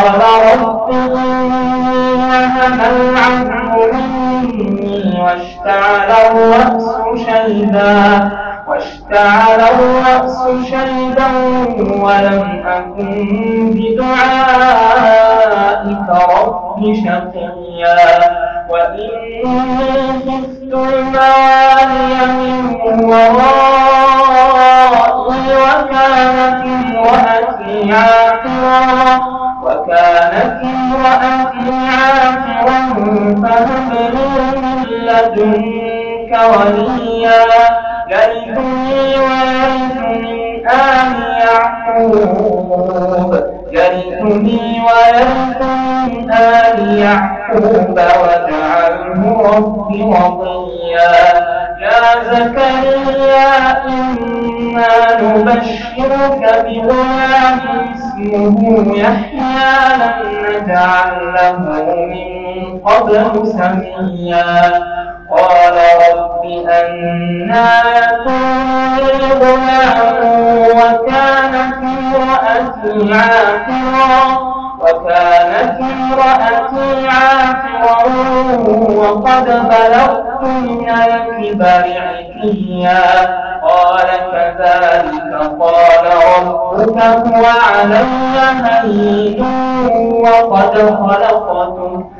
قال رب وهن العظم مني واشتعل الرأس شيبا واشتعل الرأس شيبا ولم أكن بدعائك رب شقيا. وإني فهب لدنك وليا. يرثني ويرث من آل يعقوب. يرثني ويرث من آل يعقوب واجعله رب رضيا يا زكريا إنا نبشرك بغلام اسمه يحيى. لم نجعل له من قبل سميا. قال رب أنا يكون لي غلام وكانت امرأتي عاقرا وكانت امرأتي عاقرا وقد بلغت من الكبر عتيا. قال كذلك قال ربك هو علي هين وقد خلقتك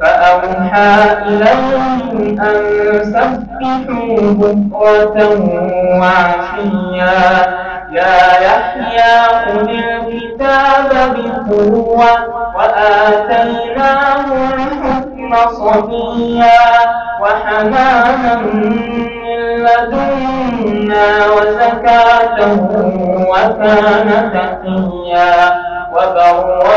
فأوحى إليهم أن سبحوا بكرة وعشيا. يا يحيى خذ الكتاب بقوة وآتيناه الحكم صبيا وحنانا من لدنا وزكاة وكان تقيا. وبرا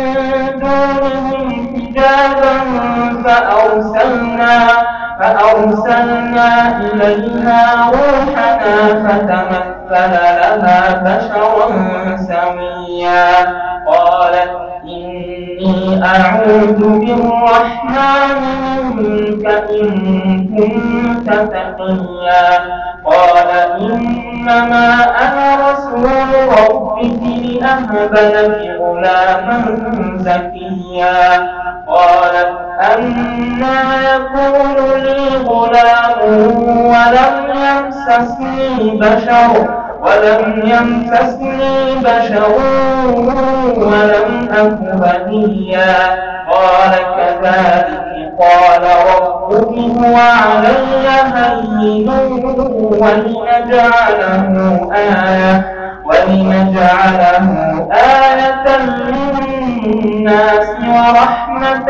فأرسلنا إليها روحنا فتمثل لها بشرا سويا. قالت إني أعوذ بالرحمن منك إن كنت تقيا. قال إنما أنا رسول ربك لأهب لك غلاما زكيا. قالت أنا يكون لي غلام ولم يمسسني بشر ولم يمسسني بشر ولم أك بنيا قال كذلك قال ربك هو علي هين ولنجعله آية ولنجعله آية للناس ورحمة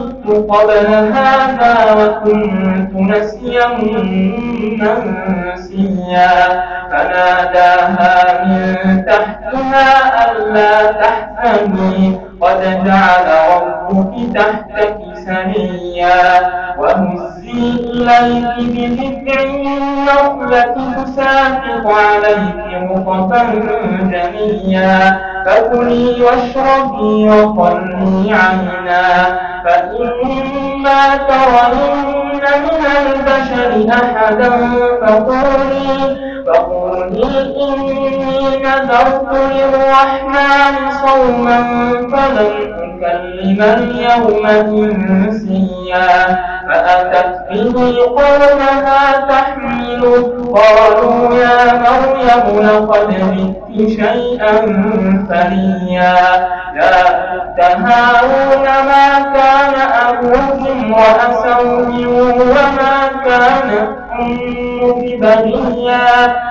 مت قبل هذا وكنت نسيا منسيا. فناداها من تحتها ألا تحزني. قد جعل ربك تحتك سريا وهزي إليك بذكر النخلة تساقط عليك رطبا جنيا فكلي واشربي وقري عينا. فإما ترين من البشر أحدا فقولي فقولي إني نذرت للرحمن صوما فلن أكلم اليوم إنسيا. فأتت به قومها تحمله قالوا يا مريم لقد جئت شيئا فريا يا أخت هارون ما كان أبوك امرأ سوء وما كانت أمك بغيا؟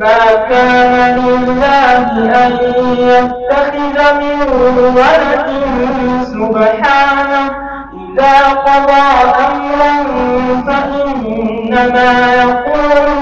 ما كان لله أن يتخذ من ولد سبحانه إذا قضى أمرا فإنما يقول